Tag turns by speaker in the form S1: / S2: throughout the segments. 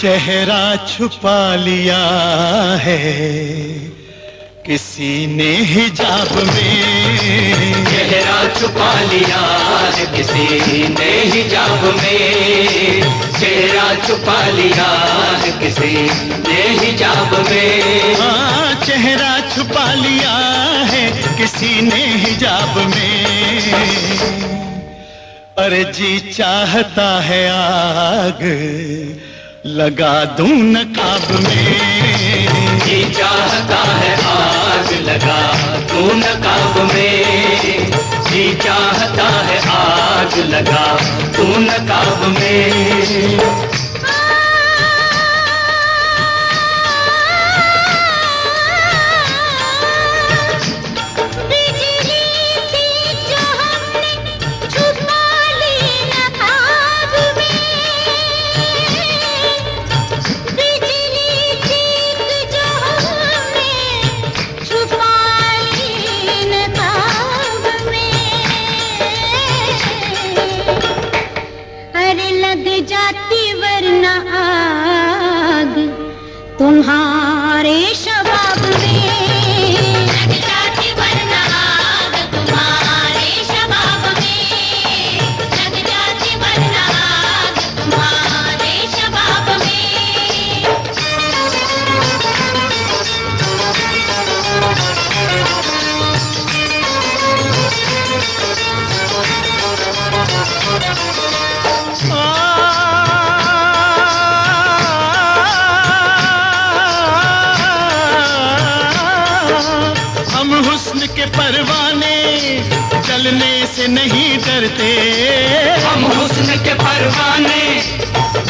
S1: चेहरा छुपा लिया है। किसी ने हिजाब में
S2: चेहरा छुपा लिया किसी ने हिजाब में चेहरा छुपा लिया किसी ने हिजाब में
S1: हाँ चेहरा छुपा लिया है किसी ने हिजाब में। अरे जी चाहता है आग लगा दूँ नकाब में।
S2: जी चाहता है आग लगा, तू नकाब में। जी चाहता है आग लगा, तू नकाब में।
S1: के परवाने जलने से नहीं डरते।
S2: हम हुस्न के परवाने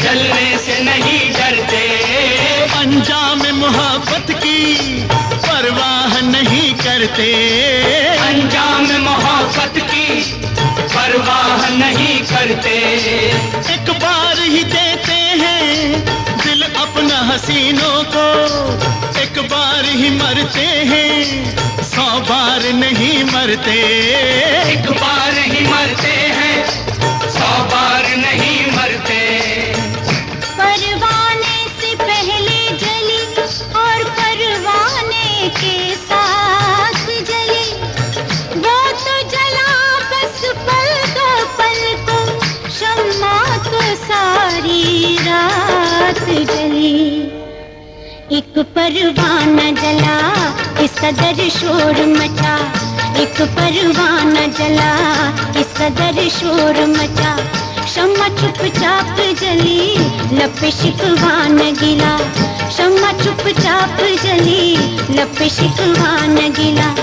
S2: जलने से नहीं डरते।
S1: अंजाम मोहब्बत की परवाह नहीं करते।
S2: अंजाम मोहब्बत की परवाह नहीं करते।
S1: एक बार ही देते हैं दिल अपना हसीनों को एक बार ही मरते हैं नहीं मरते।
S2: एक बार ही मरते हैं सौ बार नहीं मरते।
S3: परवाने से पहले जली और परवाने के साथ जली। वो तो जला बस पल दो पल को शम्मा तो सारी रात जली। एक परवाना जला इस कदर शोर मचा, एक परवाना जला। किस कदर शोर मचा शम्मा चुपचाप जली लप शिकवान गिला। शम्मा चुपचाप जली लप शिकवान गिला।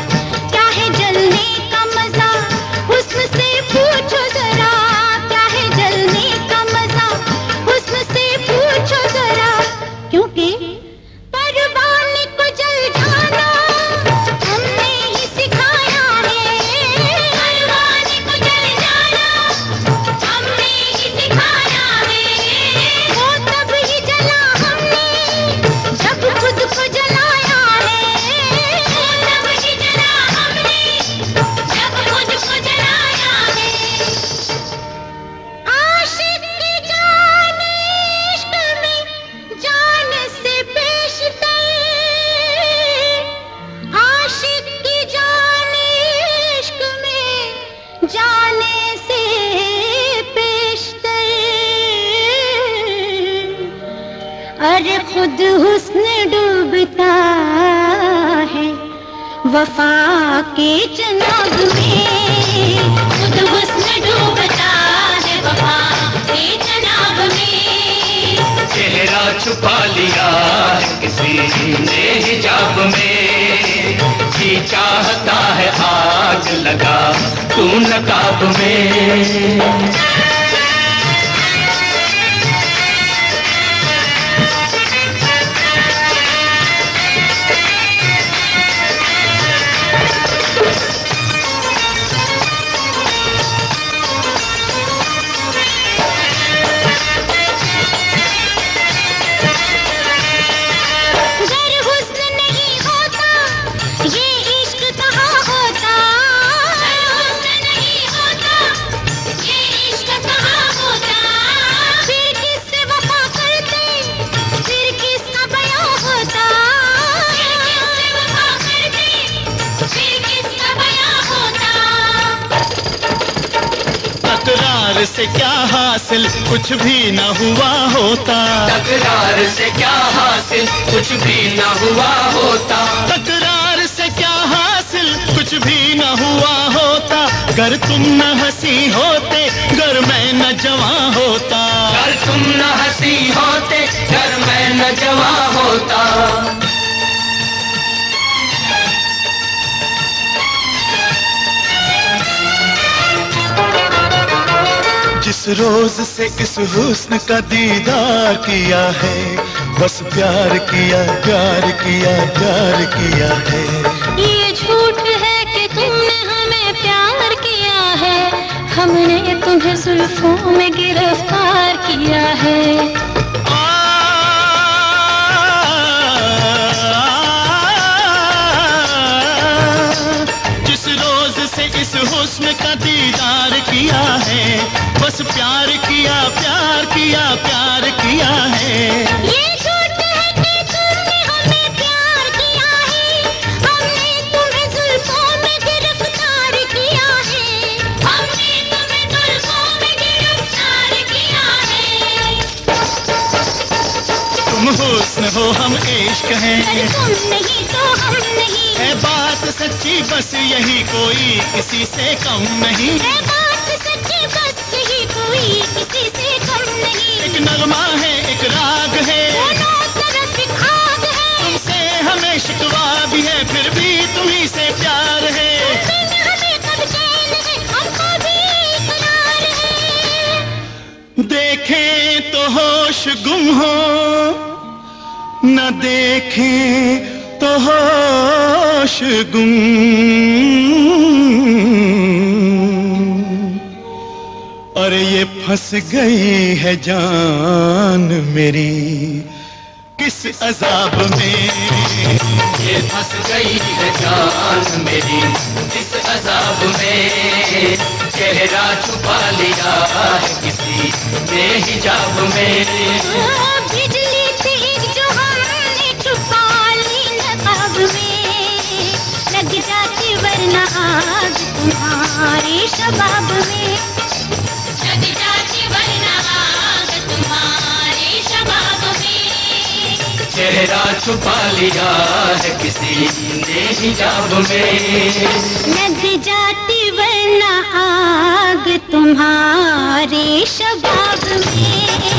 S3: खुद हुस्न डूबता है। वफा के चनाब में खुद हुस्न डूबता है। वफा के चनाब में
S2: चेहरा छुपा लिया किसी ने हिजाब में। जी चाहता है आग लगा, तू नकाब में।
S1: तकरार से क्या हासिल? कुछ भी न हुआ होता।
S2: तकरार से क्या हासिल? कुछ भी न हुआ होता।
S1: तकरार से क्या हासिल? कुछ भी न हुआ होता। गर तुम न हँसी होते गर मैं न जवा होता।
S2: कर तुम न हँसी होते कर मैं न जवा होता।
S1: रोज से इस हुस्न का दीदार किया है? बस प्यार किया प्यार किया प्यार किया है।
S3: ये झूठ है कि तुमने हमें प्यार किया है। हमने तुम्हें जुल्फों में गिरफ़्तार किया है।
S1: हुस्न का दीदार किया है। बस प्यार किया प्यार किया प्यार किया है।
S3: ये झूठ है हमें प्यार किया है। हमने तुम्हें जुल्फों में गिरफ़्तार किया है। हमने तुम्हें जुल्फों में गिरफ़्तार किया है।
S1: तुम हुस्न हो हम इश्क हैं।
S3: तुम नहीं तो हम नहीं।
S1: है बात सच्ची बस यही कोई किसी से कम नहीं।
S3: है बात सच्ची बस यही कोई किसी से कम नहीं।
S1: एक नगमा है एक राग है।
S3: है।
S1: तुमसे हमें शिकवा भी है फिर भी तुम्ही से प्यार है। देखें तो होश गुम हो न देखें तो होश गुम। और ये फंस गई है जान मेरी, किस अजाब में?
S2: ये फंस गई है जान मेरी, किस अजाब में? चेहरा छुपा लिया है किसी ने हिजाब में।
S3: तुम्हारे शबाब में। लग जाती वरना आग तुम्हारे शबाब में
S2: चेहरा छुपा लिया है किसी ने हिजाब में।
S3: लग जाती वरना आग तुम्हारे शबाब में।